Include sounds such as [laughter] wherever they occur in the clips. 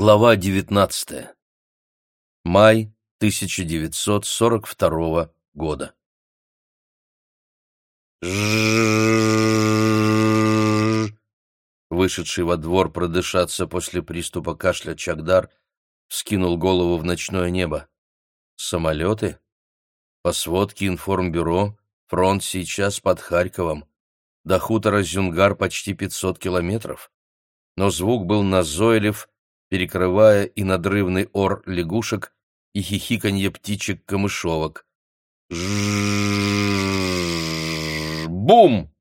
Глава 19. Май 1942 года. Вышедший во двор продышаться после приступа кашля Чагдар скинул голову в ночное небо. Самолеты? По сводке информбюро, фронт сейчас под Харьковом. До хутора Зюнгар почти 500 километров. Но звук был назойлив, перекрывая и надрывный ор лягушек, и хихиканье птичек-камышовок. Бум!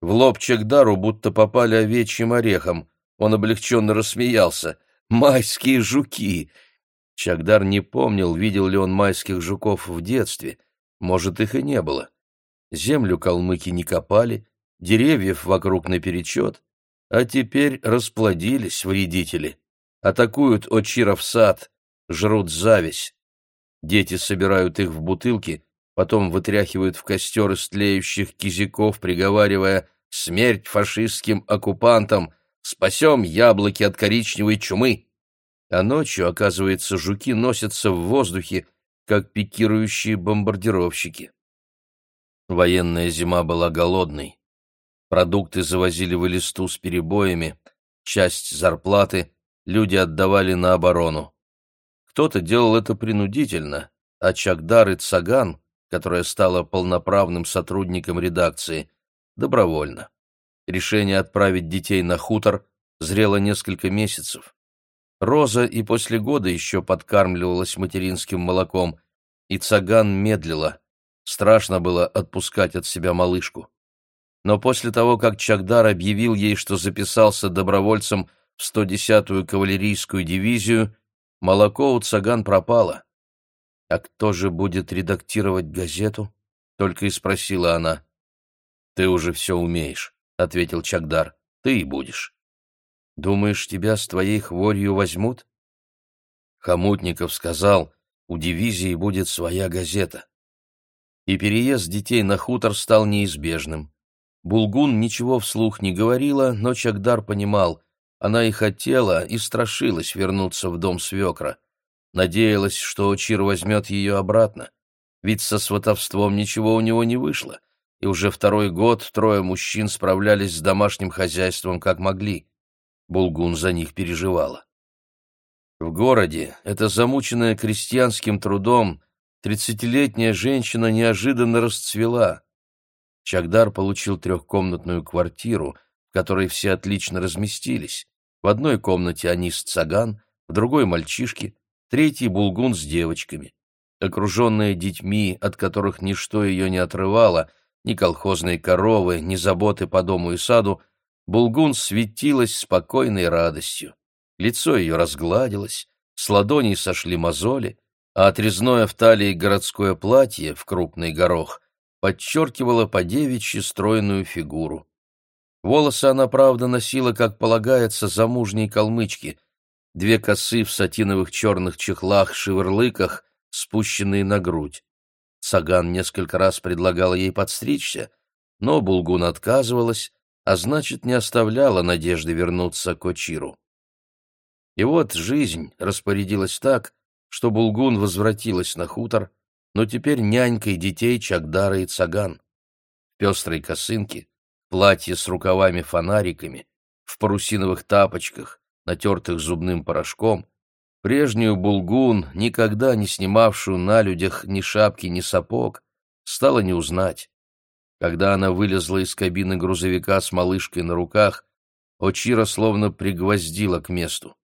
В лоб Чегдару будто попали овечьим орехом. Он облегченно рассмеялся. «Майские жуки!» Чагдар не помнил, видел ли он майских жуков в детстве. Может, их и не было. Землю калмыки не копали, деревьев вокруг наперечет, а теперь расплодились вредители атакуют Очиров сад, жрут зависть. Дети собирают их в бутылки, потом вытряхивают в костер из тлеющих кизиков, приговаривая «Смерть фашистским оккупантам! Спасем яблоки от коричневой чумы!» А ночью, оказывается, жуки носятся в воздухе, как пикирующие бомбардировщики. Военная зима была голодной. Продукты завозили в листу с перебоями, часть зарплаты люди отдавали на оборону. Кто-то делал это принудительно, а Чагдар и Цаган, которая стала полноправным сотрудником редакции, добровольно. Решение отправить детей на хутор зрело несколько месяцев. Роза и после года еще подкармливалась материнским молоком, и Цаган медлила. Страшно было отпускать от себя малышку. Но после того, как Чагдар объявил ей, что записался добровольцем в 110-ю кавалерийскую дивизию, молоко у цаган пропало. «А кто же будет редактировать газету?» — только и спросила она. «Ты уже все умеешь», — ответил Чагдар. «Ты и будешь». «Думаешь, тебя с твоей хворью возьмут?» Хомутников сказал, у дивизии будет своя газета. И переезд детей на хутор стал неизбежным. Булгун ничего вслух не говорила, но Чагдар понимал, она и хотела, и страшилась вернуться в дом свекра. Надеялась, что Чир возьмет ее обратно. Ведь со сватовством ничего у него не вышло, и уже второй год трое мужчин справлялись с домашним хозяйством как могли. Булгун за них переживала. В городе эта замученная крестьянским трудом тридцатилетняя женщина неожиданно расцвела. Чагдар получил трехкомнатную квартиру — которой все отлично разместились. В одной комнате они с цаган, в другой — мальчишки, третий — булгун с девочками. Окруженная детьми, от которых ничто ее не отрывало, ни колхозные коровы, ни заботы по дому и саду, булгун светилась спокойной радостью. Лицо ее разгладилось, с ладоней сошли мозоли, а отрезное в талии городское платье в крупный горох подчеркивало по девичьи стройную фигуру. Волосы она, правда, носила, как полагается, замужней калмычки. Две косы в сатиновых черных чехлах-шеверлыках, спущенные на грудь. Саган несколько раз предлагал ей подстричься, но Булгун отказывалась, а значит, не оставляла надежды вернуться к Очиру. И вот жизнь распорядилась так, что Булгун возвратилась на хутор, но теперь нянькой детей Чагдара и Цаган. В пестрой косынке, платье с рукавами-фонариками, в парусиновых тапочках, натертых зубным порошком, прежнюю булгун, никогда не снимавшую на людях ни шапки, ни сапог, стало не узнать. Когда она вылезла из кабины грузовика с малышкой на руках, Очира словно пригвоздила к месту.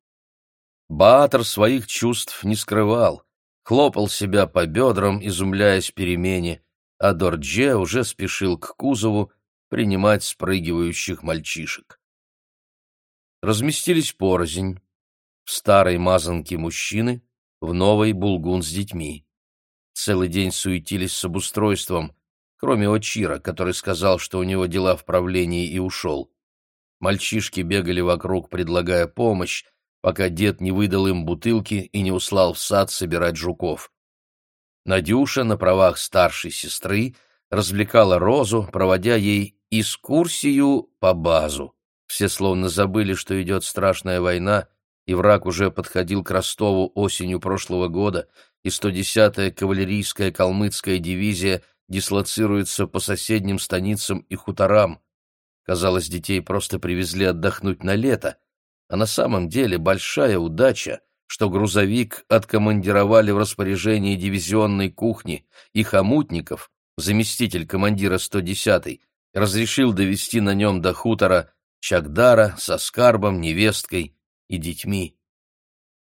Баатр своих чувств не скрывал, хлопал себя по бедрам, изумляясь перемене, а Дордже уже спешил к кузову, принимать спрыгивающих мальчишек. Разместились порознь. В старой мазанке мужчины, в новой булгун с детьми. Целый день суетились с обустройством, кроме Очира, который сказал, что у него дела в правлении и ушел. Мальчишки бегали вокруг, предлагая помощь, пока дед не выдал им бутылки и не услал в сад собирать жуков. Надюша на правах старшей сестры развлекала Розу, проводя ей экскурсию по базу. Все словно забыли, что идет страшная война, и враг уже подходил к Ростову осенью прошлого года, и 110-я кавалерийская калмыцкая дивизия дислоцируется по соседним станицам и хуторам. Казалось, детей просто привезли отдохнуть на лето, а на самом деле большая удача, что грузовик откомандировали в распоряжение дивизионной кухни, и Хомутников, заместитель командира 110-й, разрешил довести на нем до хутора Чагдара со скарбом, невесткой и детьми.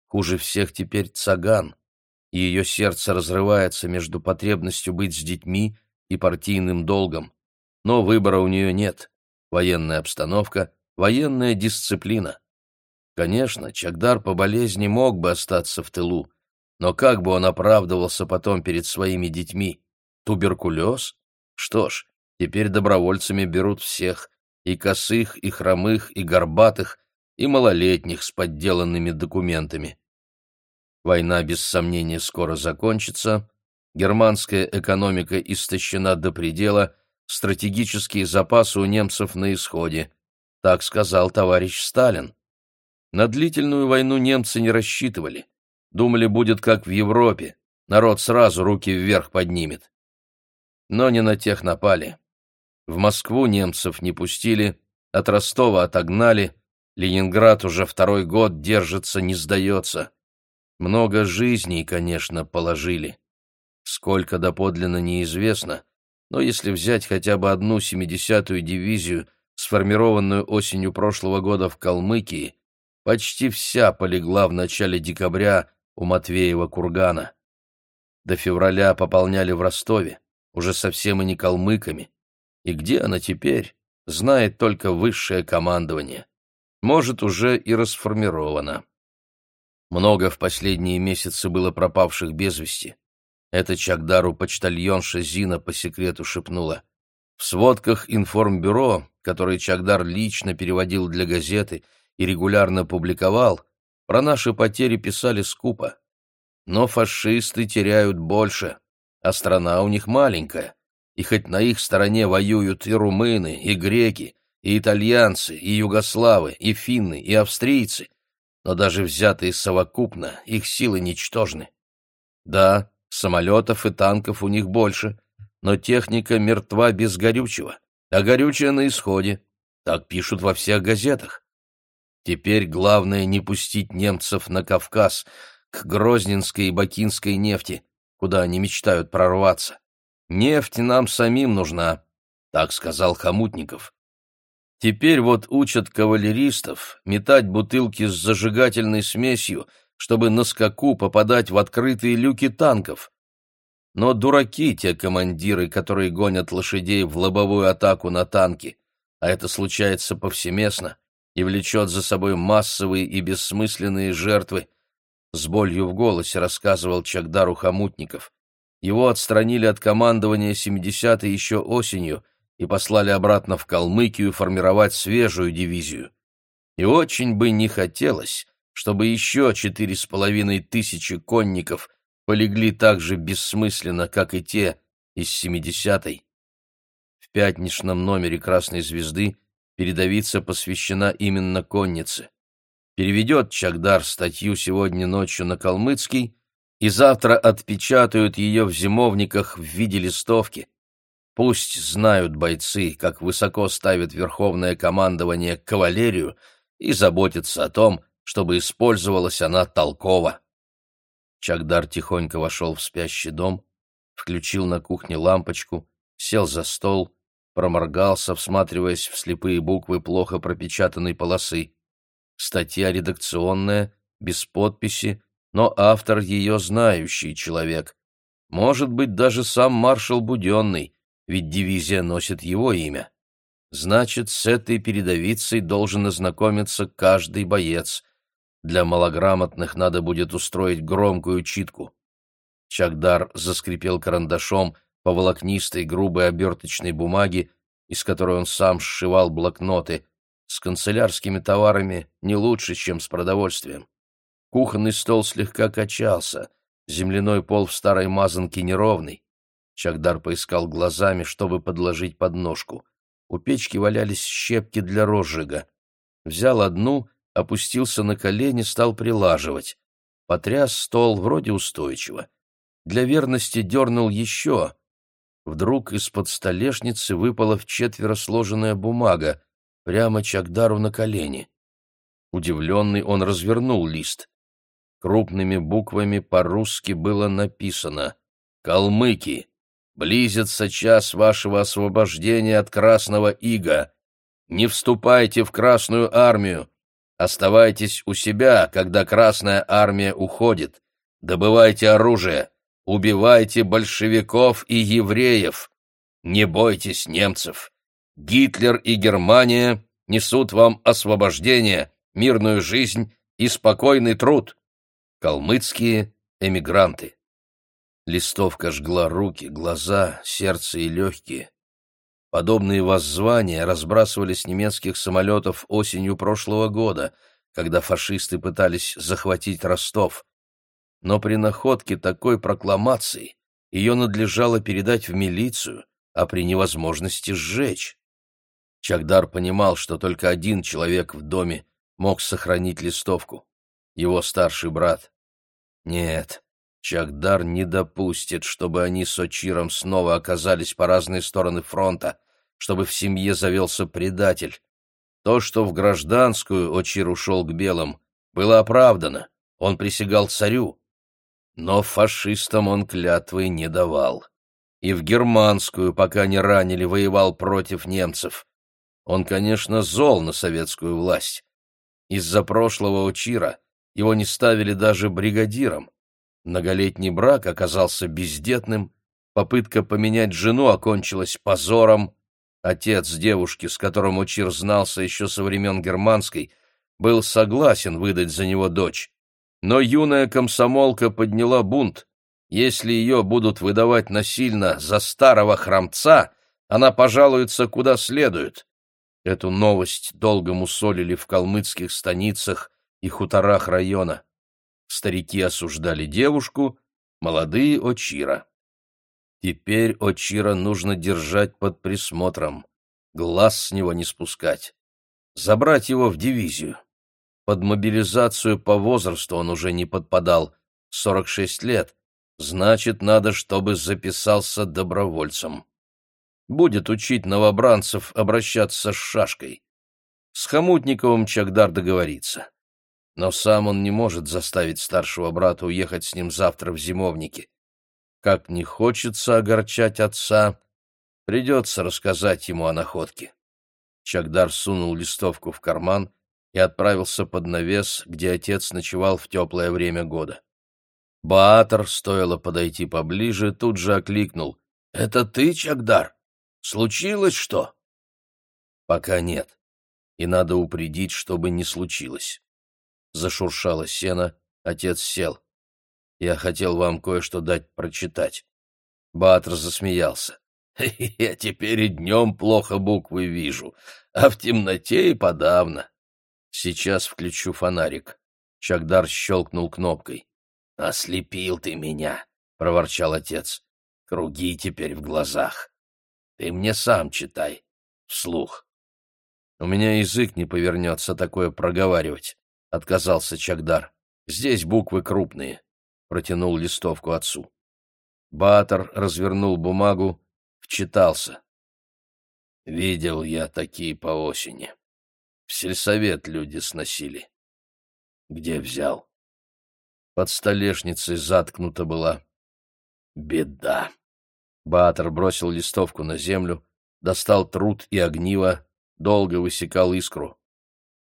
Хуже всех теперь цаган, и ее сердце разрывается между потребностью быть с детьми и партийным долгом. Но выбора у нее нет. Военная обстановка, военная дисциплина. Конечно, Чагдар по болезни мог бы остаться в тылу, но как бы он оправдывался потом перед своими детьми? Туберкулез? Что ж, теперь добровольцами берут всех, и косых, и хромых, и горбатых, и малолетних с подделанными документами. Война, без сомнения, скоро закончится, германская экономика истощена до предела, стратегические запасы у немцев на исходе. Так сказал товарищ Сталин. На длительную войну немцы не рассчитывали. Думали, будет как в Европе, народ сразу руки вверх поднимет. Но не на тех напали. В Москву немцев не пустили, от Ростова отогнали, Ленинград уже второй год держится, не сдается. Много жизней, конечно, положили. Сколько доподлинно неизвестно, но если взять хотя бы одну 70-ю дивизию, сформированную осенью прошлого года в Калмыкии, почти вся полегла в начале декабря у Матвеева кургана. До февраля пополняли в Ростове, уже совсем и не калмыками. И где она теперь, знает только высшее командование. Может, уже и расформирована. Много в последние месяцы было пропавших без вести. Это Чагдару почтальонша Зина по секрету шепнула. В сводках информбюро, которые Чагдар лично переводил для газеты и регулярно публиковал, про наши потери писали скупо. Но фашисты теряют больше, а страна у них маленькая и хоть на их стороне воюют и румыны, и греки, и итальянцы, и югославы, и финны, и австрийцы, но даже взятые совокупно их силы ничтожны. Да, самолетов и танков у них больше, но техника мертва без горючего, а горючее на исходе. Так пишут во всех газетах. Теперь главное не пустить немцев на Кавказ, к Грозненской и Бакинской нефти, куда они мечтают прорваться. Нефть нам самим нужна, так сказал Хомутников. Теперь вот учат кавалеристов метать бутылки с зажигательной смесью, чтобы на скаку попадать в открытые люки танков. Но дураки те командиры, которые гонят лошадей в лобовую атаку на танки, а это случается повсеместно и влечет за собой массовые и бессмысленные жертвы. С болью в голосе рассказывал Чагдару Хомутников. Его отстранили от командования 70-й еще осенью и послали обратно в Калмыкию формировать свежую дивизию. И очень бы не хотелось, чтобы еще четыре с половиной тысячи конников полегли так же бессмысленно, как и те из 70-й. В пятничном номере «Красной звезды» передовица посвящена именно коннице. Переведет Чагдар статью сегодня ночью на калмыцкий, и завтра отпечатают ее в зимовниках в виде листовки. Пусть знают бойцы, как высоко ставит верховное командование кавалерию и заботятся о том, чтобы использовалась она толково. Чагдар тихонько вошел в спящий дом, включил на кухне лампочку, сел за стол, проморгался, всматриваясь в слепые буквы плохо пропечатанной полосы. Статья редакционная, без подписи, но автор ее знающий человек. Может быть, даже сам маршал Буденный, ведь дивизия носит его имя. Значит, с этой передовицей должен ознакомиться каждый боец. Для малограмотных надо будет устроить громкую читку. Чагдар заскрипел карандашом по волокнистой грубой оберточной бумаге, из которой он сам сшивал блокноты. С канцелярскими товарами не лучше, чем с продовольствием. Кухонный стол слегка качался, земляной пол в старой мазанке неровный. Чагдар поискал глазами, чтобы подложить подножку. У печки валялись щепки для розжига. Взял одну опустился на колени, стал прилаживать. Потряс стол, вроде устойчиво. Для верности дернул еще. Вдруг из-под столешницы выпала в четверо сложенная бумага, прямо Чагдару на колени. Удивленный он развернул лист. Крупными буквами по-русски было написано «Калмыки, близится час вашего освобождения от Красного Ига. Не вступайте в Красную Армию. Оставайтесь у себя, когда Красная Армия уходит. Добывайте оружие. Убивайте большевиков и евреев. Не бойтесь немцев. Гитлер и Германия несут вам освобождение, мирную жизнь и спокойный труд. Калмыцкие эмигранты. Листовка жгла руки, глаза, сердце и легкие. Подобные воззвания разбрасывались немецких самолетов осенью прошлого года, когда фашисты пытались захватить Ростов. Но при находке такой прокламации ее надлежало передать в милицию, а при невозможности сжечь. Чагдар понимал, что только один человек в доме мог сохранить листовку — его старший брат. Нет, Чагдар не допустит, чтобы они с Очиром снова оказались по разные стороны фронта, чтобы в семье завелся предатель. То, что в гражданскую Очир ушел к белым, было оправдано, он присягал царю. Но фашистам он клятвы не давал. И в германскую, пока не ранили, воевал против немцев. Он, конечно, зол на советскую власть. Из-за прошлого Учира его не ставили даже бригадиром. Многолетний брак оказался бездетным, попытка поменять жену окончилась позором. Отец девушки, с которым Учир знался еще со времен германской, был согласен выдать за него дочь. Но юная комсомолка подняла бунт. Если ее будут выдавать насильно за старого храмца, она пожалуется куда следует. Эту новость долго мусолили в калмыцких станицах и хуторах района. Старики осуждали девушку, молодые — Очира. Теперь Очира нужно держать под присмотром, глаз с него не спускать, забрать его в дивизию. Под мобилизацию по возрасту он уже не подпадал, 46 лет, значит, надо, чтобы записался добровольцем будет учить новобранцев обращаться с шашкой. С Хомутниковым Чагдар договорится. Но сам он не может заставить старшего брата уехать с ним завтра в зимовники. Как не хочется огорчать отца, придется рассказать ему о находке. Чагдар сунул листовку в карман и отправился под навес, где отец ночевал в теплое время года. Баатр, стоило подойти поближе, тут же окликнул. «Это ты, Чагдар?» Случилось что? Пока нет. И надо упредить, чтобы не случилось. Зашуршало сено, отец сел. Я хотел вам кое-что дать прочитать. Баатр засмеялся. [laughs] Я теперь и днем плохо буквы вижу, а в темноте и подавно. Сейчас включу фонарик. Чагдар щелкнул кнопкой. «Ослепил ты меня!» — проворчал отец. «Круги теперь в глазах. Ты мне сам читай, вслух. У меня язык не повернется такое проговаривать, — отказался Чагдар. Здесь буквы крупные, — протянул листовку отцу. Батор развернул бумагу, вчитался. Видел я такие по осени. В сельсовет люди сносили. Где взял? Под столешницей заткнута была. Беда. Баатр бросил листовку на землю, достал труд и огниво, долго высекал искру.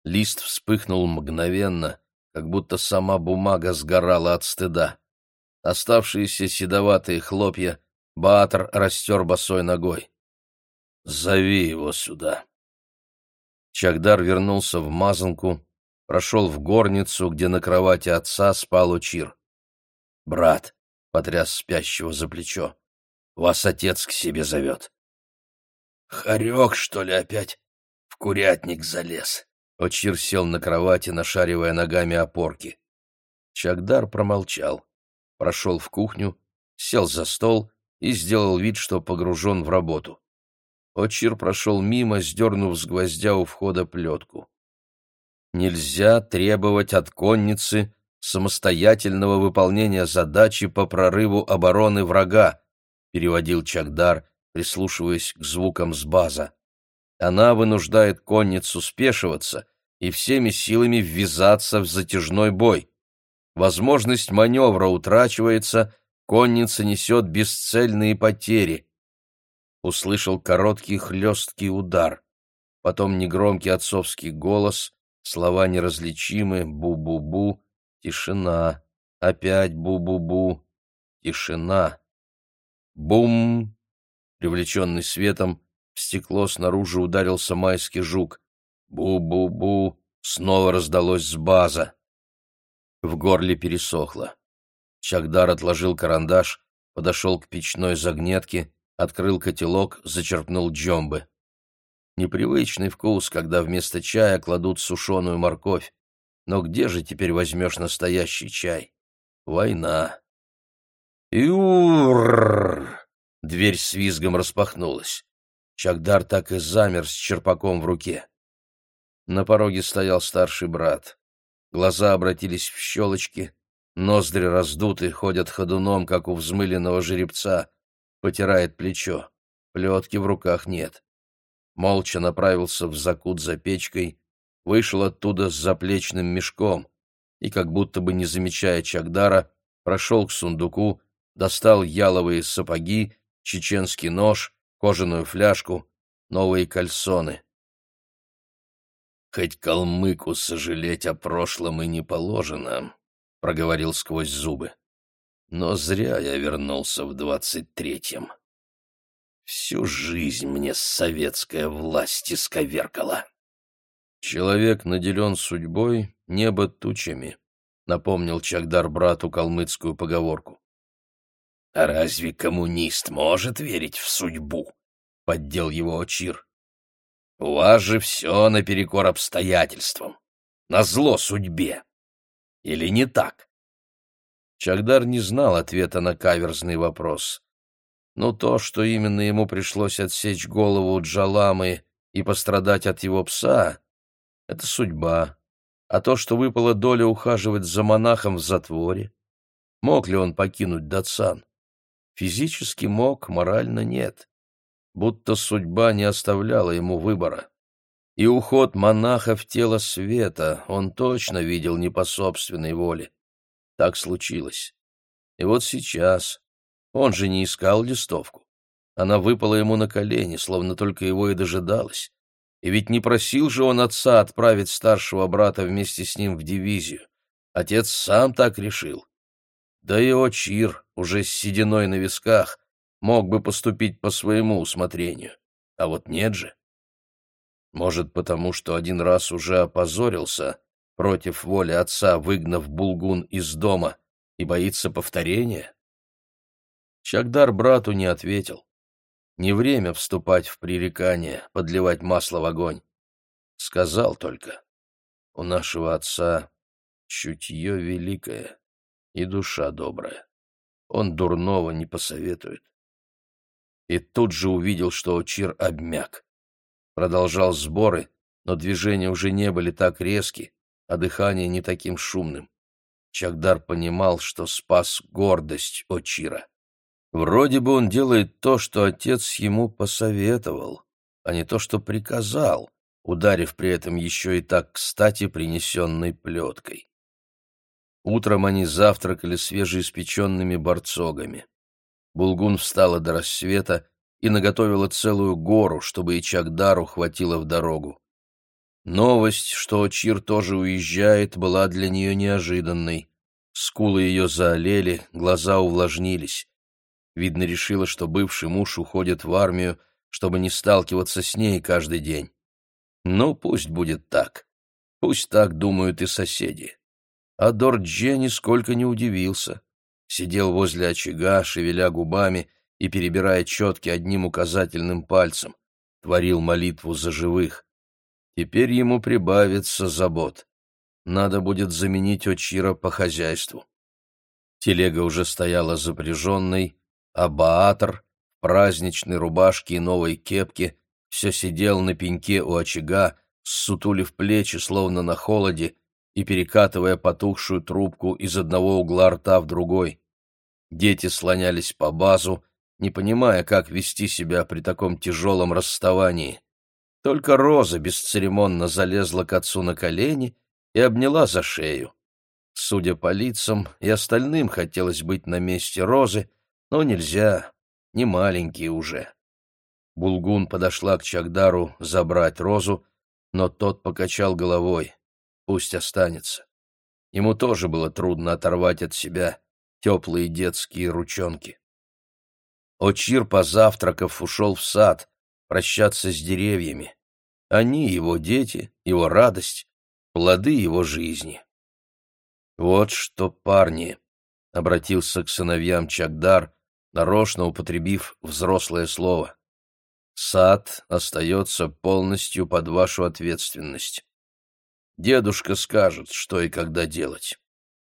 Лист вспыхнул мгновенно, как будто сама бумага сгорала от стыда. Оставшиеся седоватые хлопья Баатр растер босой ногой. «Зови его сюда». Чагдар вернулся в мазанку, прошел в горницу, где на кровати отца спал Учир. «Брат», — потряс спящего за плечо, вас отец к себе зовет. Хорек, что ли, опять в курятник залез? Очир сел на кровати, нашаривая ногами опорки. Чагдар промолчал, прошел в кухню, сел за стол и сделал вид, что погружен в работу. Очир прошел мимо, сдернув с гвоздя у входа плетку. Нельзя требовать от конницы самостоятельного выполнения задачи по прорыву обороны врага, переводил Чагдар, прислушиваясь к звукам с база. Она вынуждает конницу спешиваться и всеми силами ввязаться в затяжной бой. Возможность маневра утрачивается, конница несет бесцельные потери. Услышал короткий хлесткий удар, потом негромкий отцовский голос, слова неразличимы, бу-бу-бу, тишина, опять бу-бу-бу, тишина. Бум! Привлеченный светом, в стекло снаружи ударился майский жук. Бу-бу-бу! Снова раздалось с база. В горле пересохло. Чагдар отложил карандаш, подошел к печной загнетке, открыл котелок, зачерпнул джомбы. Непривычный вкус, когда вместо чая кладут сушеную морковь. Но где же теперь возьмешь настоящий чай? Война. Юрр! Дверь с визгом распахнулась. Чагдар так и замер с черпаком в руке. На пороге стоял старший брат. Глаза обратились в щелочки, ноздри раздуты, ходят ходуном, как у взмыленного жеребца. Потирает плечо. Плетки в руках нет молча направился в закут за печкой, вышел оттуда с заплечным мешком и, как будто бы не замечая Чагдара, прошел к сундуку, достал яловые сапоги, чеченский нож, кожаную фляжку, новые кальсоны. «Хоть калмыку сожалеть о прошлом и не положено», — проговорил сквозь зубы. «Но зря я вернулся в двадцать третьем». Всю жизнь мне советская власть исковеркала. Человек наделен судьбой, небо тучами, напомнил Чагдар брату калмыцкую поговорку. А разве коммунист может верить в судьбу? Поддел его Очир. У вас же все наперекор обстоятельствам, на зло судьбе. Или не так? Чагдар не знал ответа на каверзный вопрос. Но то, что именно ему пришлось отсечь голову Джаламы и пострадать от его пса, — это судьба. А то, что выпала доля ухаживать за монахом в затворе, мог ли он покинуть Датсан? Физически мог, морально нет. Будто судьба не оставляла ему выбора. И уход монаха в тело света он точно видел не по собственной воле. Так случилось. И вот сейчас, он же не искал листовку. Она выпала ему на колени, словно только его и дожидалась. И ведь не просил же он отца отправить старшего брата вместе с ним в дивизию. Отец сам так решил. Да и Очир, уже с сединой на висках, мог бы поступить по своему усмотрению. А вот нет же. Может, потому что один раз уже опозорился, против воли отца выгнав Булгун из дома, и боится повторения? Чагдар брату не ответил. Не время вступать в пререкание, подливать масло в огонь. Сказал только, у нашего отца чутье великое и душа добрая. Он дурного не посоветует. И тут же увидел, что Чир обмяк. Продолжал сборы, но движения уже не были так резки, а дыхание не таким шумным. Чагдар понимал, что спас гордость Очира. Вроде бы он делает то, что отец ему посоветовал, а не то, что приказал, ударив при этом еще и так кстати принесенной плеткой. Утром они завтракали свежеиспеченными борцогами. Булгун встала до рассвета и наготовила целую гору, чтобы и Чагдару хватило в дорогу. Новость, что Чир тоже уезжает, была для нее неожиданной. Скулы ее заолели, глаза увлажнились. Видно, решила, что бывший муж уходит в армию, чтобы не сталкиваться с ней каждый день. Ну, пусть будет так. Пусть так думают и соседи. А Дордже нисколько не удивился. Сидел возле очага, шевеля губами и перебирая четки одним указательным пальцем. Творил молитву за живых. Теперь ему прибавится забот. Надо будет заменить Очира по хозяйству. Телега уже стояла запряженной, а Баатр в праздничной рубашке и новой кепке все сидел на пеньке у очага, ссутулив плечи, словно на холоде, и перекатывая потухшую трубку из одного угла рта в другой. Дети слонялись по базу, не понимая, как вести себя при таком тяжелом расставании. Только Роза бесцеремонно залезла к отцу на колени и обняла за шею. Судя по лицам, и остальным хотелось быть на месте Розы, но нельзя, не маленькие уже. Булгун подошла к Чагдару забрать Розу, но тот покачал головой. Пусть останется. Ему тоже было трудно оторвать от себя теплые детские ручонки. Очир, позавтракав, ушел в сад, прощаться с деревьями. Они — его дети, его радость, плоды его жизни. «Вот что, парни!» — обратился к сыновьям Чагдар, нарочно употребив взрослое слово. «Сад остается полностью под вашу ответственность. Дедушка скажет, что и когда делать.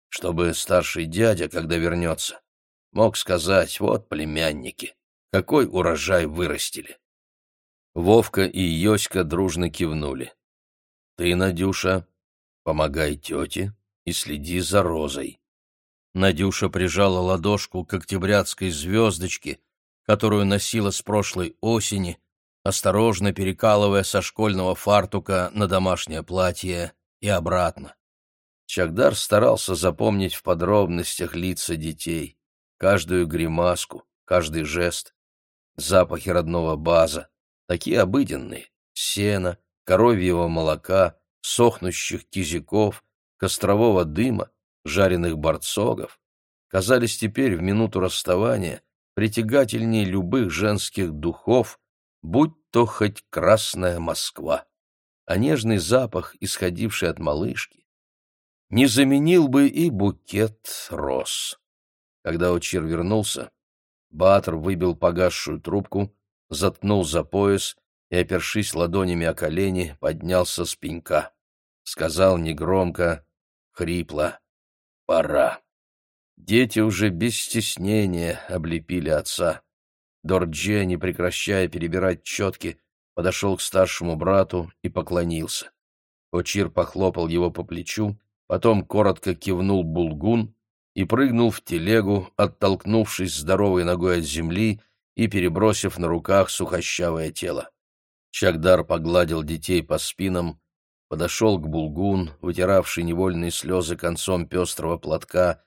Чтобы старший дядя, когда вернется, мог сказать, вот племянники, какой урожай вырастили. Вовка и Йоська дружно кивнули. Ты, Надюша, помогай тете и следи за Розой. Надюша прижала ладошку к октябрятской звездочке, которую носила с прошлой осени, осторожно перекалывая со школьного фартука на домашнее платье и обратно. Чагдар старался запомнить в подробностях лица детей каждую гримаску, каждый жест, запахи родного база, такие обыденные — сена, коровьего молока, сохнущих кизиков, кострового дыма, жареных борцогов, казались теперь в минуту расставания притягательнее любых женских духов, будь то хоть красная Москва. А нежный запах, исходивший от малышки, не заменил бы и букет роз. Когда Очир вернулся, Баатр выбил погасшую трубку, заткнул за пояс и, опершись ладонями о колени, поднялся с пенька. Сказал негромко, хрипло, «Пора». Дети уже без стеснения облепили отца. Дордже, не прекращая перебирать четки, подошел к старшему брату и поклонился. Очир похлопал его по плечу, потом коротко кивнул Булгун и прыгнул в телегу, оттолкнувшись здоровой ногой от земли и перебросив на руках сухощавое тело. Чагдар погладил детей по спинам, подошел к Булгун, вытиравший невольные слезы концом пестрого платка,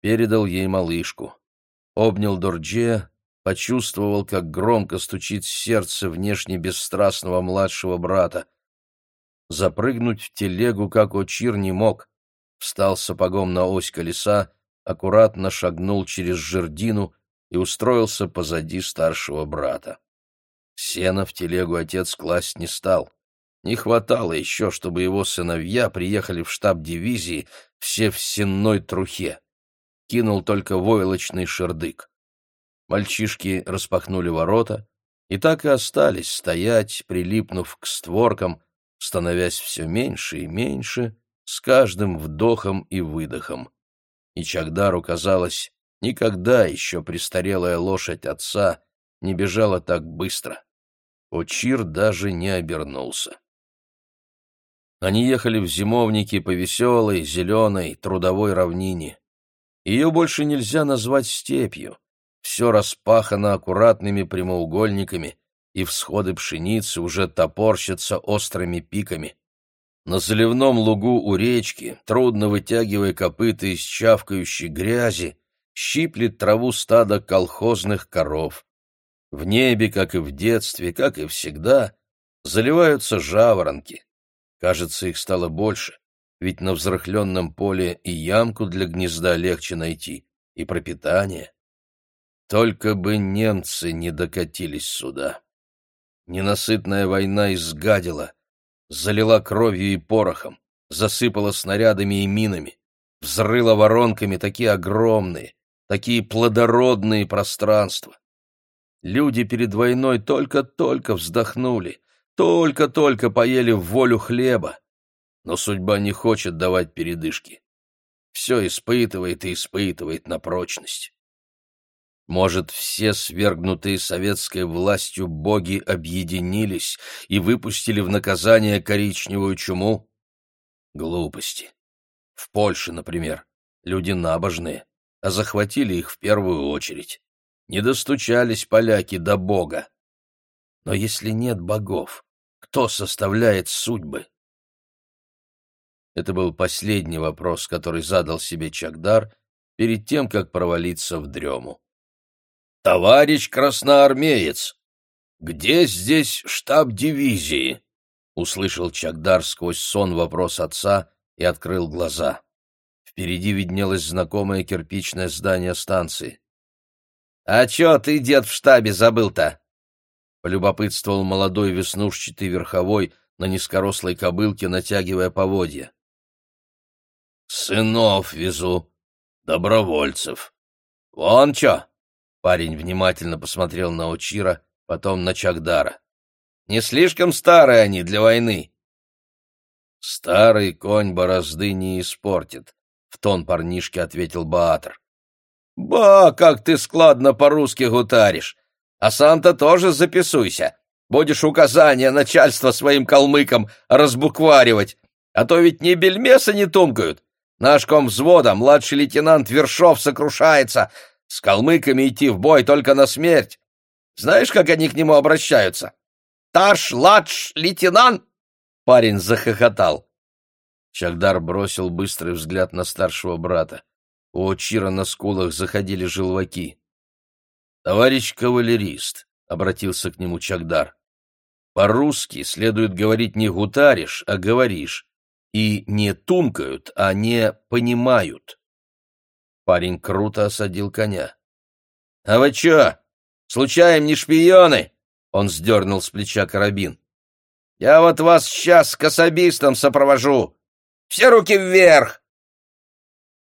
передал ей малышку. Обнял Дордже, почувствовал, как громко стучит сердце внешне бесстрастного младшего брата. Запрыгнуть в телегу, как Очир, не мог. Встал сапогом на ось колеса, аккуратно шагнул через жердину и устроился позади старшего брата. Сено в телегу отец класть не стал. Не хватало еще, чтобы его сыновья приехали в штаб дивизии все в сенной трухе. Кинул только войлочный шердык. Мальчишки распахнули ворота и так и остались стоять, прилипнув к створкам, становясь все меньше и меньше, с каждым вдохом и выдохом и Чагдару казалось, никогда еще престарелая лошадь отца не бежала так быстро. Очир даже не обернулся. Они ехали в зимовнике по веселой, зеленой, трудовой равнине. Ее больше нельзя назвать степью. Все распахано аккуратными прямоугольниками, и всходы пшеницы уже топорщатся острыми пиками. На заливном лугу у речки, трудно вытягивая копыта из чавкающей грязи, щиплет траву стадо колхозных коров. В небе, как и в детстве, как и всегда, заливаются жаворонки. Кажется, их стало больше, ведь на взрыхленном поле и ямку для гнезда легче найти, и пропитание. Только бы немцы не докатились сюда. Ненасытная война изгадила, залила кровью и порохом, засыпала снарядами и минами, взрыла воронками такие огромные, такие плодородные пространства. Люди перед войной только-только вздохнули, только-только поели в волю хлеба, но судьба не хочет давать передышки. Все испытывает и испытывает на прочность. Может, все свергнутые советской властью боги объединились и выпустили в наказание коричневую чуму? Глупости. В Польше, например, люди набожные, а захватили их в первую очередь. Не достучались поляки до бога. Но если нет богов, кто составляет судьбы? Это был последний вопрос, который задал себе Чагдар перед тем, как провалиться в дрему. «Товарищ красноармеец, где здесь штаб дивизии?» — услышал Чагдар сквозь сон вопрос отца и открыл глаза. Впереди виднелось знакомое кирпичное здание станции. «А чё ты, дед, в штабе забыл-то?» — полюбопытствовал молодой веснушчатый верховой на низкорослой кобылке, натягивая поводья. «Сынов везу, добровольцев. Вон чё!» Парень внимательно посмотрел на Учира, потом на Чагдара. «Не слишком старые они для войны?» «Старый конь борозды не испортит», — в тон парнишке ответил Баатр. «Ба, как ты складно по-русски гутаришь! А сам-то тоже записуйся. Будешь указания начальства своим калмыкам разбукваривать, а то ведь не бельмеса не тумкают. Наш ком взвода, младший лейтенант Вершов, сокрушается. С калмыками идти в бой только на смерть. Знаешь, как они к нему обращаются? Таш, ладж, лейтенант!» Парень захохотал. Чагдар бросил быстрый взгляд на старшего брата. У Очира на скулах заходили желваки. «Товарищ кавалерист», — обратился к нему Чагдар, — «по-русски следует говорить не гутаришь, а говоришь и не тумкают, а не понимают. Парень круто осадил коня. — А вы чё, случаем не шпионы? — он сдернул с плеча карабин. — Я вот вас сейчас к особистам сопровожу. Все руки вверх!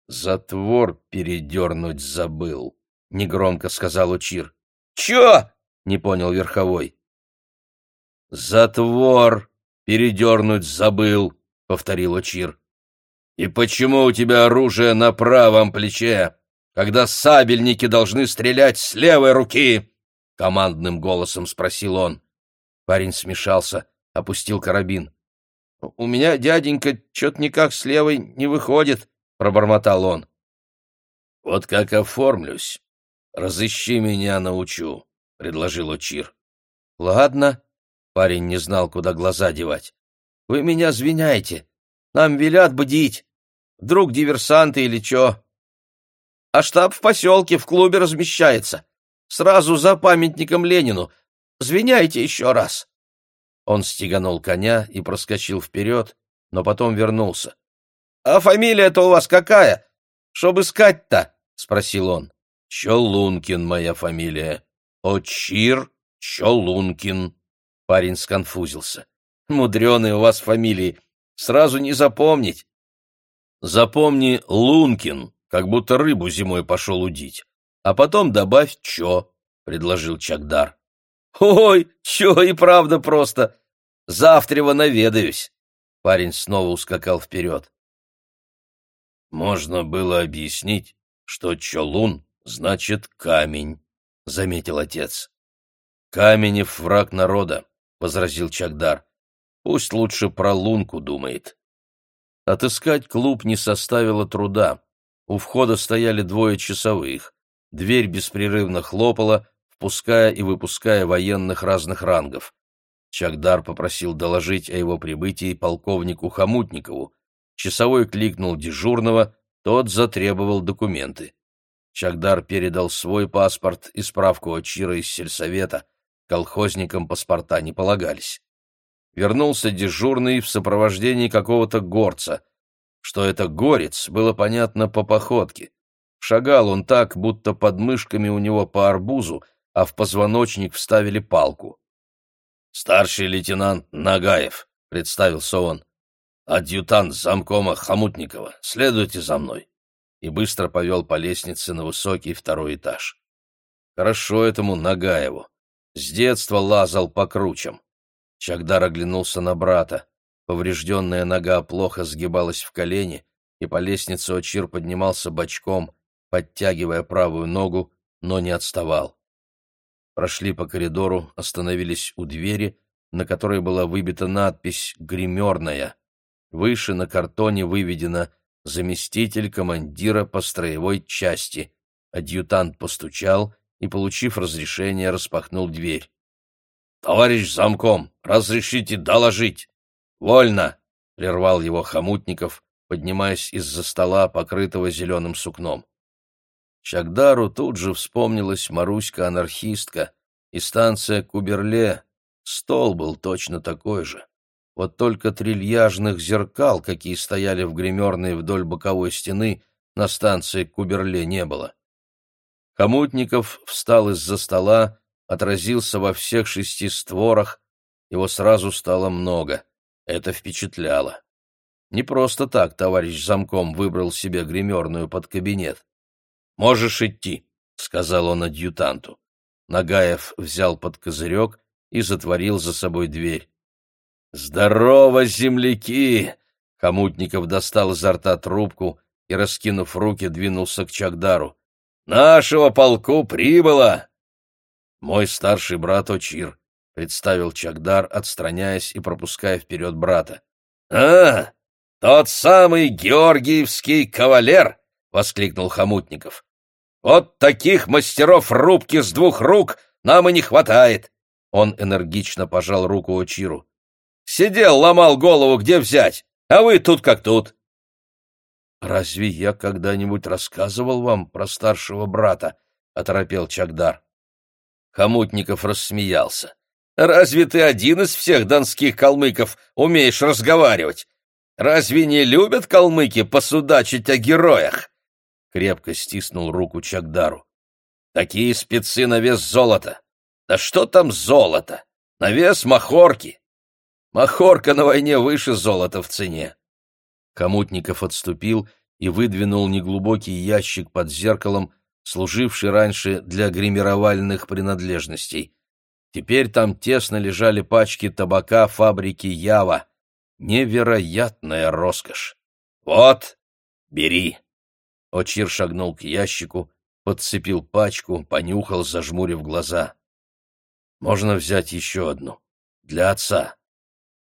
Затвор передернуть забыл, — негромко сказал Учир. — Чё? — не понял Верховой. — Затвор передернуть забыл, — повторил Очир. «И почему у тебя оружие на правом плече, когда сабельники должны стрелять с левой руки?» — командным голосом спросил он. Парень смешался, опустил карабин. «У меня, дяденька, чё-то никак с левой не выходит», — пробормотал он. «Вот как оформлюсь, разыщи меня, научу», — предложил Очир. «Ладно», — парень не знал, куда глаза девать. Вы меня звиняйте. Нам велят бдить. Вдруг диверсанты или чё. А штаб в поселке, в клубе размещается. Сразу за памятником Ленину. Звиняйте еще раз. Он стеганул коня и проскочил вперед, но потом вернулся. — А фамилия-то у вас какая? Чтоб искать-то? — спросил он. — Чолункин моя фамилия. Очир Чолункин. Парень сконфузился. Мудреные у вас фамилии. Сразу не запомнить. Запомни Лункин, как будто рыбу зимой пошел удить. А потом добавь Чо, — предложил Чагдар. Ой, Чо и правда просто. Завтрева наведаюсь. Парень снова ускакал вперед. Можно было объяснить, что Чолун значит камень, — заметил отец. Каменев враг народа, — возразил Чагдар. Пусть лучше про лунку думает. Отыскать клуб не составило труда. У входа стояли двое часовых. Дверь беспрерывно хлопала, впуская и выпуская военных разных рангов. Чагдар попросил доложить о его прибытии полковнику Хомутникову. Часовой кликнул дежурного, тот затребовал документы. Чагдар передал свой паспорт и справку о Чира из сельсовета. Колхозникам паспорта не полагались вернулся дежурный в сопровождении какого-то горца. Что это горец, было понятно по походке. Шагал он так, будто под мышками у него по арбузу, а в позвоночник вставили палку. «Старший лейтенант Нагаев», — представился он. «Адъютант замкома Хомутникова, следуйте за мной» и быстро повел по лестнице на высокий второй этаж. Хорошо этому Нагаеву. С детства лазал по кручам. Чагдар оглянулся на брата. Поврежденная нога плохо сгибалась в колени, и по лестнице Очир поднимался бочком, подтягивая правую ногу, но не отставал. Прошли по коридору, остановились у двери, на которой была выбита надпись «Гримерная». Выше на картоне выведено «Заместитель командира по строевой части». Адъютант постучал и, получив разрешение, распахнул дверь. «Товарищ замком, разрешите доложить?» «Вольно!» — прервал его Хомутников, поднимаясь из-за стола, покрытого зеленым сукном. Чагдару тут же вспомнилась Маруська-анархистка и станция Куберле. Стол был точно такой же. Вот только трильяжных зеркал, какие стояли в гримерной вдоль боковой стены, на станции Куберле не было. Хомутников встал из-за стола, отразился во всех шести створах, его сразу стало много. Это впечатляло. Не просто так товарищ замком выбрал себе гримерную под кабинет. «Можешь идти», — сказал он адъютанту. Нагаев взял под козырек и затворил за собой дверь. «Здорово, земляки!» Хомутников достал изо рта трубку и, раскинув руки, двинулся к Чагдару. «Нашего полку прибыло!» «Мой старший брат Очир», — представил Чагдар, отстраняясь и пропуская вперед брата. «А, тот самый георгиевский кавалер!» — воскликнул Хомутников. «Вот таких мастеров рубки с двух рук нам и не хватает!» Он энергично пожал руку Очиру. «Сидел, ломал голову, где взять, а вы тут как тут!» «Разве я когда-нибудь рассказывал вам про старшего брата?» — оторопел Чагдар. Хомутников рассмеялся. «Разве ты один из всех донских калмыков умеешь разговаривать? Разве не любят калмыки посудачить о героях?» Крепко стиснул руку Чагдару. «Такие спецы на вес золота! Да что там золото? На вес махорки! Махорка на войне выше золота в цене!» Хомутников отступил и выдвинул неглубокий ящик под зеркалом, служивший раньше для гримировальных принадлежностей. Теперь там тесно лежали пачки табака фабрики Ява, Невероятная роскошь! Вот, бери!» Очир шагнул к ящику, подцепил пачку, понюхал, зажмурив глаза. «Можно взять еще одну. Для отца».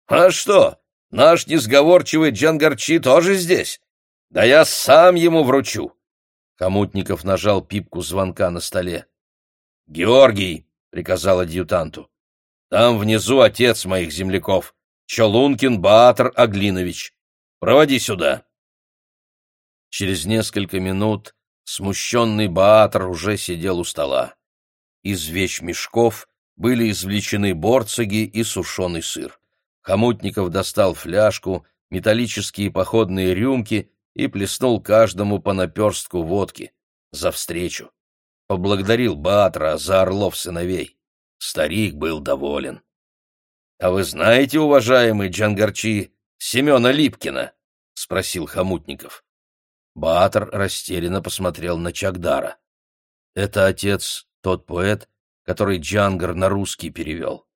«А что, наш несговорчивый Джангарчи тоже здесь? Да я сам ему вручу!» Хомутников нажал пипку звонка на столе. «Георгий!» — приказал адъютанту. «Там внизу отец моих земляков. Чолункин Баатр Аглинович. Проводи сюда. Через несколько минут смущенный Баатр уже сидел у стола. Из вещмешков были извлечены борцаги и сушеный сыр. Хомутников достал фляжку, металлические походные рюмки и плеснул каждому по наперстку водки. За встречу. Поблагодарил Баатра за орлов сыновей. Старик был доволен. «А вы знаете, уважаемый Джангарчи, Семена Липкина?» — спросил Хомутников. Баатр растерянно посмотрел на Чагдара. «Это отец, тот поэт, который Джангар на русский перевел.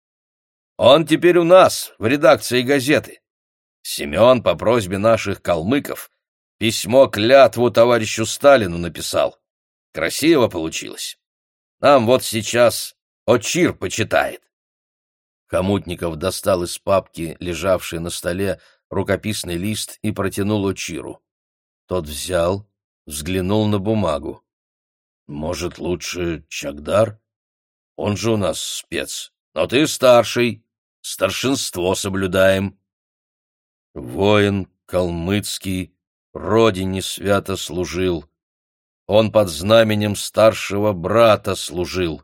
Он теперь у нас, в редакции газеты. Семен по просьбе наших калмыков письмо-клятву товарищу Сталину написал. Красиво получилось. Нам вот сейчас Очир почитает. Хомутников достал из папки, лежавшей на столе, рукописный лист и протянул Очиру. Тот взял, взглянул на бумагу. «Может, лучше Чагдар? Он же у нас спец. Но ты старший, старшинство соблюдаем». Воин калмыцкий, родине свято служил. Он под знаменем старшего брата служил.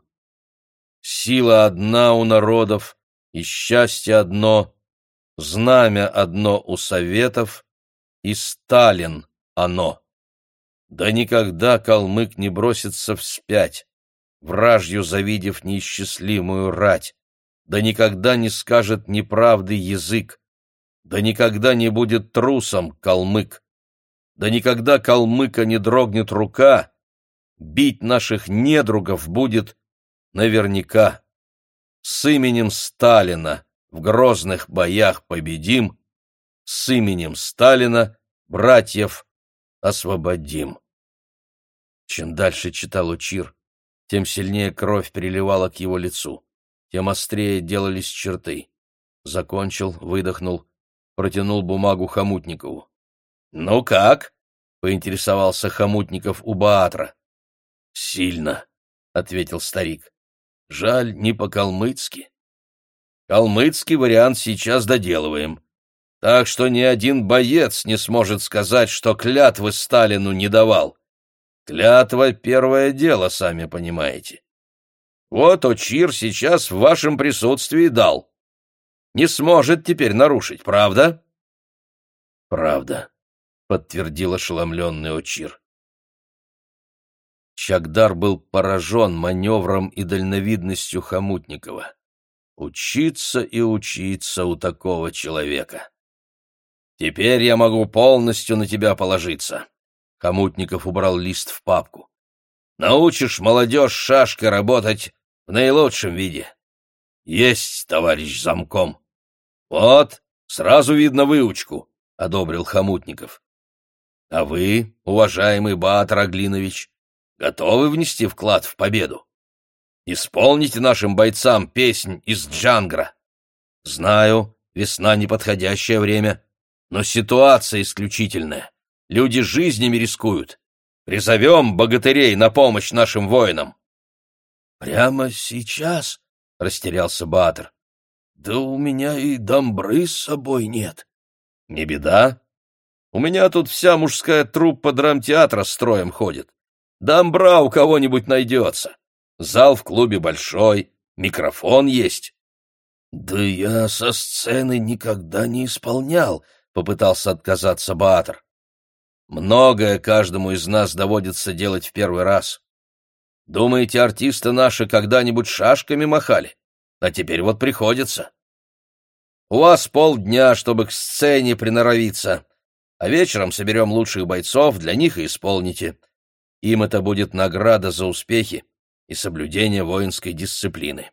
Сила одна у народов — и счастье одно, знамя одно у советов, и Сталин оно. Да никогда калмык не бросится вспять, вражью завидев неисчислимую рать, да никогда не скажет неправды язык, да никогда не будет трусом калмык, да никогда калмыка не дрогнет рука, бить наших недругов будет наверняка с именем Сталина в грозных боях победим, с именем Сталина братьев освободим. Чем дальше читал Учир, тем сильнее кровь переливала к его лицу, тем острее делались черты. Закончил, выдохнул, протянул бумагу Хомутникову. «Ну как?» — поинтересовался Хомутников у Баатра. «Сильно», — ответил старик. «Жаль, не по-калмыцки». «Калмыцкий вариант сейчас доделываем. Так что ни один боец не сможет сказать, что клятвы Сталину не давал. Клятва — первое дело, сами понимаете. Вот Очир сейчас в вашем присутствии дал. Не сможет теперь нарушить, правда?» «Правда», — подтвердил ошеломленный Очир. Чагдар был поражен маневром и дальновидностью Хомутникова. Учиться и учиться у такого человека. «Теперь я могу полностью на тебя положиться», — Хомутников убрал лист в папку. «Научишь молодежь шашкой работать в наилучшем виде». «Есть, товарищ замком». «Вот, сразу видно выучку», — одобрил Хомутников. «А вы, уважаемый Баатр Аглинович, готовы внести вклад в победу? Исполните нашим бойцам песнь из Джангра. Знаю, весна — неподходящее время, но ситуация исключительная. Люди жизнями рискуют. Призовем богатырей на помощь нашим воинам. — Прямо сейчас? — растерялся Баатр. — Да у меня и домбры с собой нет. — Не беда. У меня тут вся мужская труппа драмтеатра строем ходит. Домбра у кого-нибудь найдется. Зал в клубе большой, микрофон есть. — Да я со сцены никогда не исполнял, — попытался отказаться Баатр. Многое каждому из нас доводится делать в первый раз. Думаете, артисты наши когда-нибудь шашками махали? А теперь вот приходится. У вас полдня, чтобы к сцене приноровиться, а вечером соберем лучших бойцов, для них и исполните. Им это будет награда за успехи и соблюдение воинской дисциплины.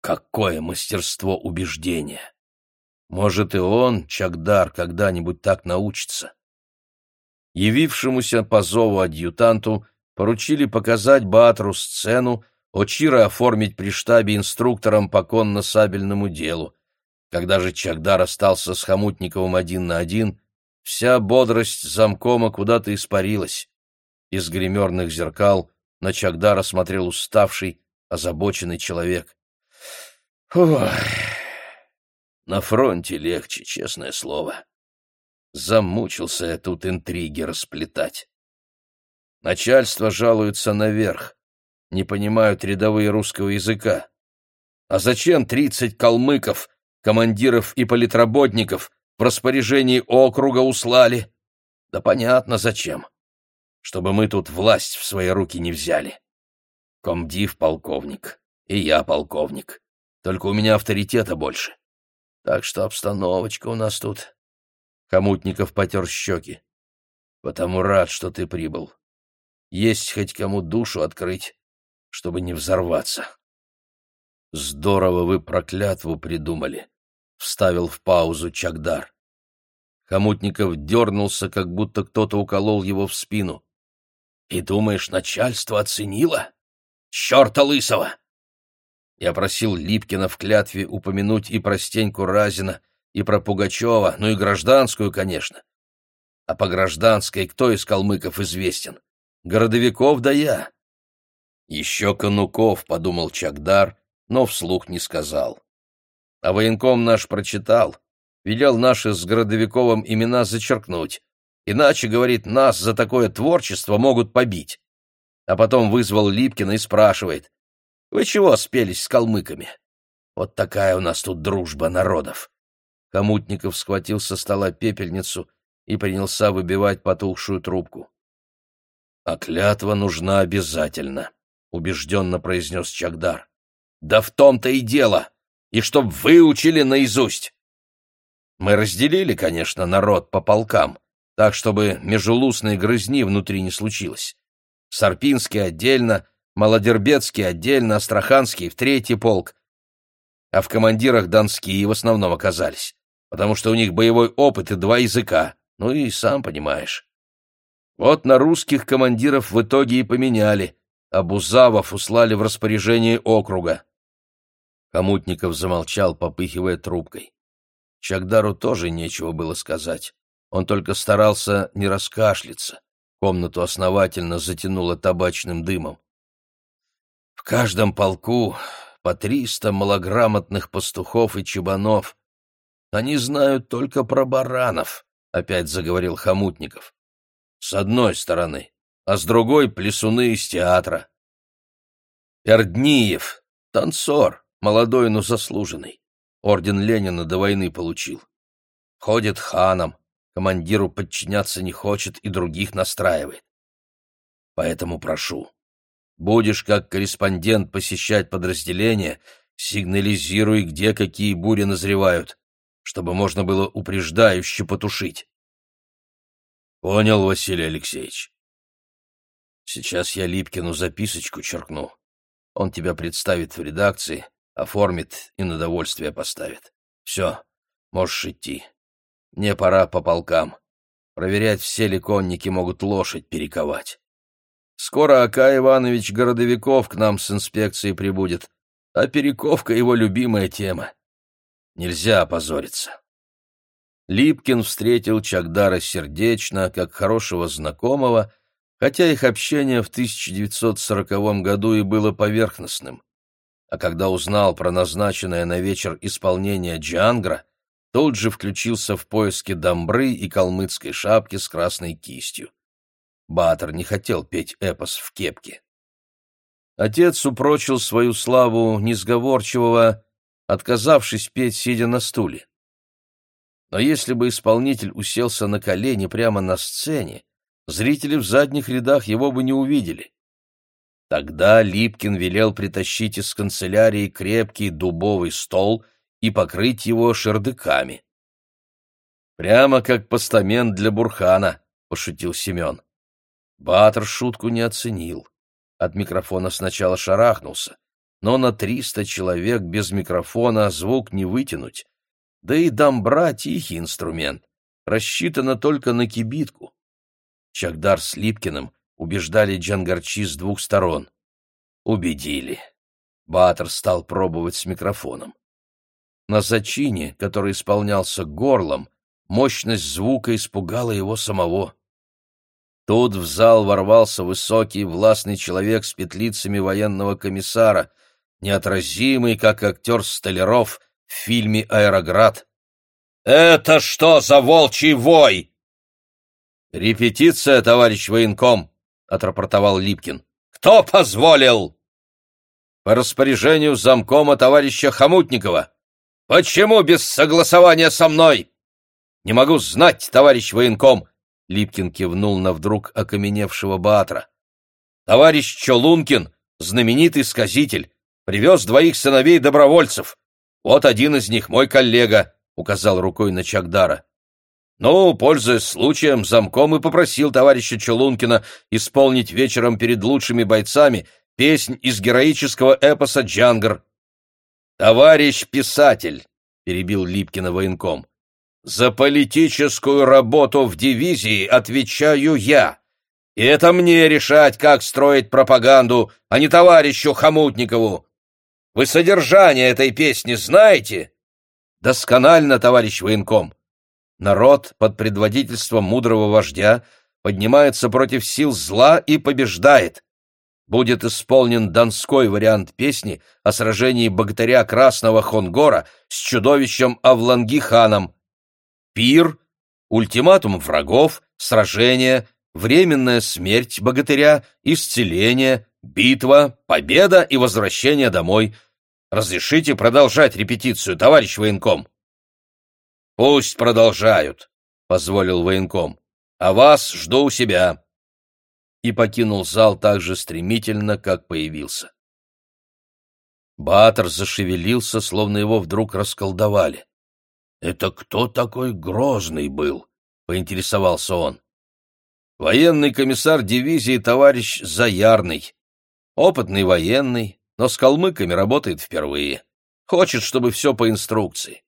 Какое мастерство убеждения! Может, и он, Чагдар, когда-нибудь так научится. Явившемуся по зову адъютанту поручили показать Баатру сцену, Очира оформить при штабе инструктором по конно-сабельному делу. Когда же Чагдар остался с Хомутниковым один на один, Вся бодрость замкома куда-то испарилась. Из гримерных зеркал на Чагдара смотрел уставший, озабоченный человек. Ой, на фронте легче, честное слово. Замучился я тут интриги расплетать. Начальство жалуется наверх. Не понимают рядовые русского языка. А зачем тридцать калмыков, командиров и политработников в распоряжении округа услали. Да понятно зачем. Чтобы мы тут власть в свои руки не взяли. Комдив полковник, и я полковник. Только у меня авторитета больше. Так что обстановочка у нас тут. Хомутников потер щеки. Потому рад, что ты прибыл. Есть хоть кому душу открыть, чтобы не взорваться. Здорово вы проклятву придумали. — вставил в паузу Чагдар. Хомутников дернулся, как будто кто-то уколол его в спину. «И думаешь, начальство оценило? Черта лысого!» Я просил Липкина в клятве упомянуть и про Стеньку Разина, и про Пугачева, ну и гражданскую, конечно. А по гражданской кто из калмыков известен? Городовиков да я. Еще Конуков, — подумал Чагдар, но вслух не сказал. А военком наш прочитал, велел наши с Городовиковым имена зачеркнуть. Иначе, говорит, нас за такое творчество могут побить. А потом вызвал Липкина и спрашивает, «Вы чего спелись с калмыками?» Вот такая у нас тут дружба народов. Комутников схватил со стола пепельницу и принялся выбивать потухшую трубку. «А клятва нужна обязательно», — убежденно произнес Чагдар. «Да в том-то и дело!» И чтоб выучили наизусть. Мы разделили, конечно, народ по полкам, так, чтобы межулусной грызни внутри не случилось. Сарпинский отдельно, Молодербецкий отдельно, Астраханский в третий полк. А в командирах донские в основном оказались, потому что у них боевой опыт и два языка, ну и сам понимаешь. Вот на русских командиров в итоге и поменяли, а Бузавов услали в распоряжение округа. Комутников замолчал, попыхивая трубкой. Чагдару тоже нечего было сказать. Он только старался не раскашляться. Комнату основательно затянуло табачным дымом. В каждом полку по триста малограмотных пастухов и чебанов. Они знают только про баранов, — опять заговорил Хомутников. С одной стороны, а с другой — плесуны из театра. Эрдниев, танцор, молодой, но заслуженный. Орден Ленина до войны получил. Ходит ханом, командиру подчиняться не хочет и других настраивает. Поэтому прошу, будешь как корреспондент посещать подразделения, сигнализируй, где какие бури назревают, чтобы можно было упреждающе потушить. Понял, Василий Алексеевич. Сейчас я Липкину записочку черкну. Он тебя представит в редакции, оформит и на довольствие поставит. Все, можешь идти. Мне пора по полкам. Проверять, все ли конники могут лошадь перековать. Скоро Ака Иванович Городовиков к нам с инспекцией прибудет, а перековка — его любимая тема. Нельзя опозориться. Липкин встретил Чагдара сердечно, как хорошего знакомого, хотя их общение в 1940 году и было поверхностным. А когда узнал про назначенное на вечер исполнение Джангра, тут же включился в поиски дамбры и калмыцкой шапки с красной кистью. Баатр не хотел петь эпос в кепке. Отец упрочил свою славу несговорчивого, отказавшись петь, сидя на стуле. Но если бы исполнитель уселся на колени прямо на сцене, зрители в задних рядах его бы не увидели. Тогда Липкин велел притащить из канцелярии крепкий дубовый стол и покрыть его шердыками. «Прямо как постамент для Бурхана», — пошутил Семен. Батор шутку не оценил. От микрофона сначала шарахнулся, но на триста человек без микрофона звук не вытянуть. Да и дамбра — тихий инструмент, рассчитана только на кибитку. Чагдар с Липкиным убеждали Джангарчи с двух сторон. Убедили. Батор стал пробовать с микрофоном. На зачине, который исполнялся горлом, мощность звука испугала его самого. Тут в зал ворвался высокий, властный человек с петлицами военного комиссара, неотразимый, как актер Столяров в фильме «Аэроград». «Это что за волчий вой?» «Репетиция, товарищ военком», — отрапортовал Липкин. «Кто позволил?» «По распоряжению замкома товарища Хомутникова». «Почему без согласования со мной?» «Не могу знать, товарищ военком», Липкин кивнул на вдруг окаменевшего Баатра. «Товарищ Чолункин, знаменитый сказитель, привез двоих сыновей-добровольцев. Вот один из них мой коллега», — указал рукой на Чагдара. «Ну, пользуясь случаем, замком и попросил товарища Чулункина исполнить вечером перед лучшими бойцами песнь из героического эпоса «Джангар». «Товарищ писатель», — перебил Липкина военком, за политическую работу в дивизии отвечаю я. И это мне решать, как строить пропаганду, а не товарищу Хомутникову. Вы содержание этой песни знаете? Досконально, товарищ военком. Народ под предводительством мудрого вождя поднимается против сил зла и побеждает. Будет исполнен донской вариант песни о сражении богатыря Красного Хонгора с чудовищем Авлангиханом, пир, ультиматум врагов, сражение, временная смерть богатыря, исцеление, битва, победа и возвращение домой. Разрешите продолжать репетицию, товарищ военком? Пусть продолжают, позволил военком. А вас жду у себя. И покинул зал так же стремительно, как появился. Баатр зашевелился, словно его вдруг расколдовали. «Это кто такой грозный был?» — поинтересовался он. «Военный комиссар дивизии товарищ Заярный. Опытный военный, но с калмыками работает впервые. Хочет, чтобы все по инструкции.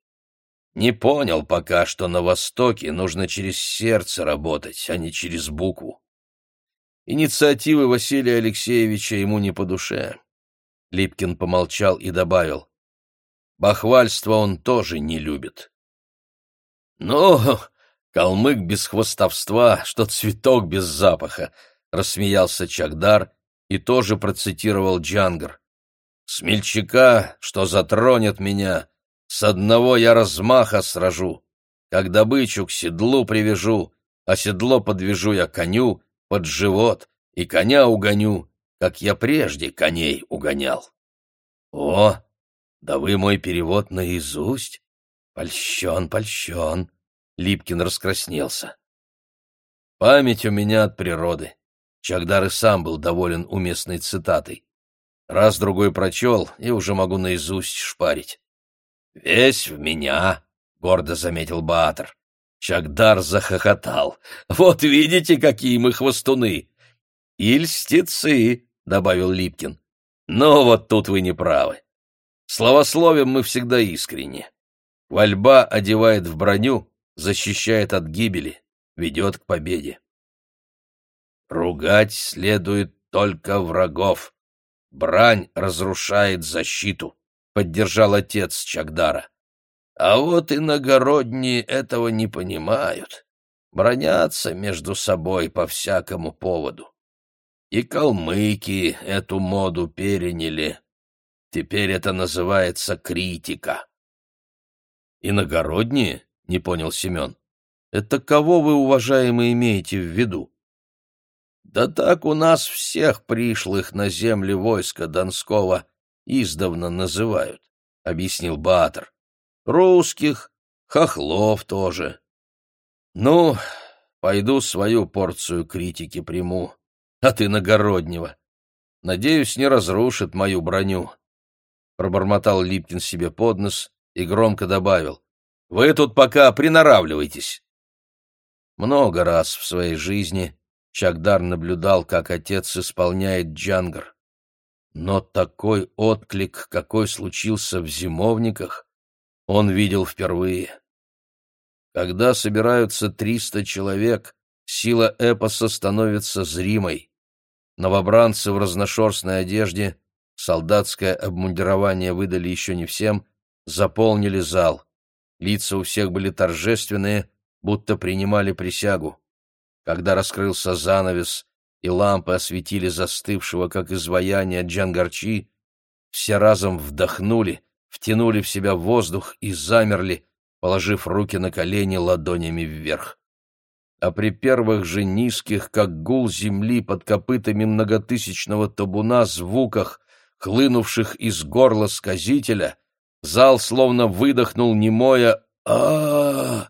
Не понял пока, что на Востоке нужно через сердце работать, а не через букву. инициативы Василия Алексеевича ему не по душе. Липкин помолчал и добавил. Бахвальство он тоже не любит. «Ну, калмык без хвостовства, что цветок без запаха», — рассмеялся Чагдар и тоже процитировал Джангар. «Смельчака, что затронет меня, с одного я размаха сражу, как добычу к седлу привяжу, а седло подвяжу я коню под живот и коня угоню, как я прежде коней угонял». «О, да вы мой перевод наизусть? Польщен, польщен!» Липкин раскраснелся. «Память у меня от природы. Чагдар и сам был доволен уместной цитатой. Раз-другой прочел, и уже могу наизусть шпарить. «Весь в меня», — гордо заметил Баатр. Чагдар захохотал. «Вот видите, какие мы хвостуны!» «И льстецы», — добавил Липкин. «Но вот тут вы не правы. Словословием мы всегда искренни. Вальба одевает в броню, защищает от гибели, ведет к победе. Ругать следует только врагов. Брань разрушает защиту, поддержал отец Чагдара. А вот иногородние этого не понимают. Бронятся между собой по всякому поводу. И калмыки эту моду переняли. Теперь это называется критика. Иногородние? Не понял Семен. Это кого вы, уважаемые, имеете в виду? Да так у нас всех пришлых на земли войска Донского издавна называют, — объяснил Баатр. Русских, хохлов тоже. Ну, пойду свою порцию критики приму, а ты нагороднего. Надеюсь, не разрушит мою броню. Пробормотал Липкин себе под нос и громко добавил. Вы тут пока приноравливайтесь. Много раз в своей жизни Чагдар наблюдал, как отец исполняет джангар. Но такой отклик, какой случился в зимовниках, он видел впервые. Когда собираются триста человек, сила эпоса становится зримой. Новобранцы в разношерстной одежде, солдатское обмундирование выдали еще не всем, заполнили зал. Лица у всех были торжественные, будто принимали присягу. Когда раскрылся занавес и лампы осветили застывшего, как изваяние, Джангарчи, все разом вдохнули, втянули в себя воздух и замерли, положив руки на колени ладонями вверх. А при первых же низких, как гул земли под копытами многотысячного табуна, звуках, хлынувших из горла сказителя, зал словно выдохнул немое а, -а, -а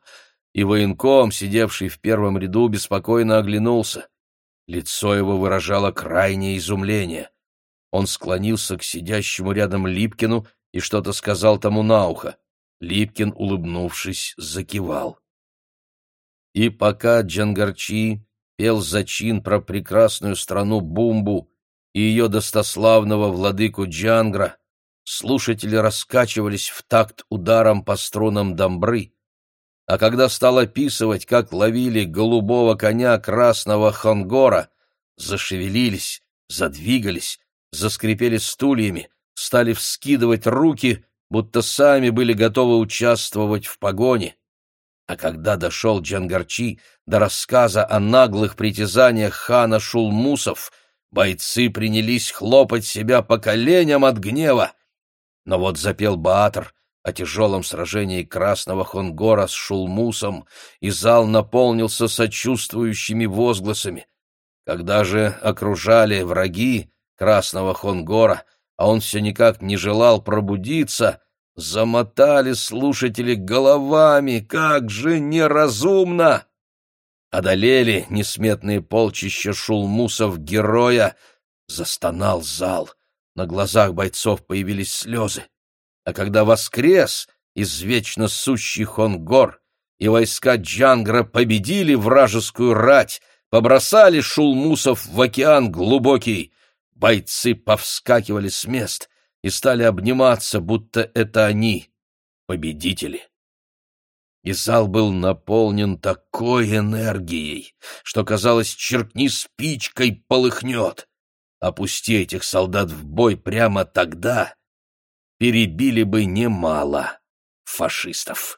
и военком, сидевший в первом ряду, беспокойно оглянулся. Лицо его выражало крайнее изумление. Он склонился к сидящему рядом Липкину и что-то сказал тому на ухо. Липкин, улыбнувшись, закивал. И пока Джангарчи пел зачин про прекрасную страну Бумбу и ее достославного владыку Джангра, слушатели раскачивались в такт ударом по струнам дамбры, а когда стал описывать, как ловили голубого коня красного хонгора, зашевелились, задвигались, заскрипели стульями, стали вскидывать руки, будто сами были готовы участвовать в погоне. А когда дошел Джангарчи до рассказа о наглых притязаниях хана Шулмусов, бойцы принялись хлопать себя по коленям от гнева. Но вот запел Баатр, о тяжелом сражении Красного Хонгора с Шулмусом, и зал наполнился сочувствующими возгласами. Когда же окружали враги Красного Хонгора, а он все никак не желал пробудиться, замотали слушатели головами, как же неразумно! Одолели несметные полчища шулмусов-героя, застонал зал, на глазах бойцов появились слезы а когда воскрес извечно сущий Хонгор, и войска Джангра победили вражескую рать, побросали шулмусов в океан глубокий, бойцы повскакивали с мест и стали обниматься, будто это они, победители. и зал был наполнен такой энергией, что, казалось, черкни спичкой полыхнет. Опусти этих солдат в бой прямо тогда, перебили бы немало фашистов.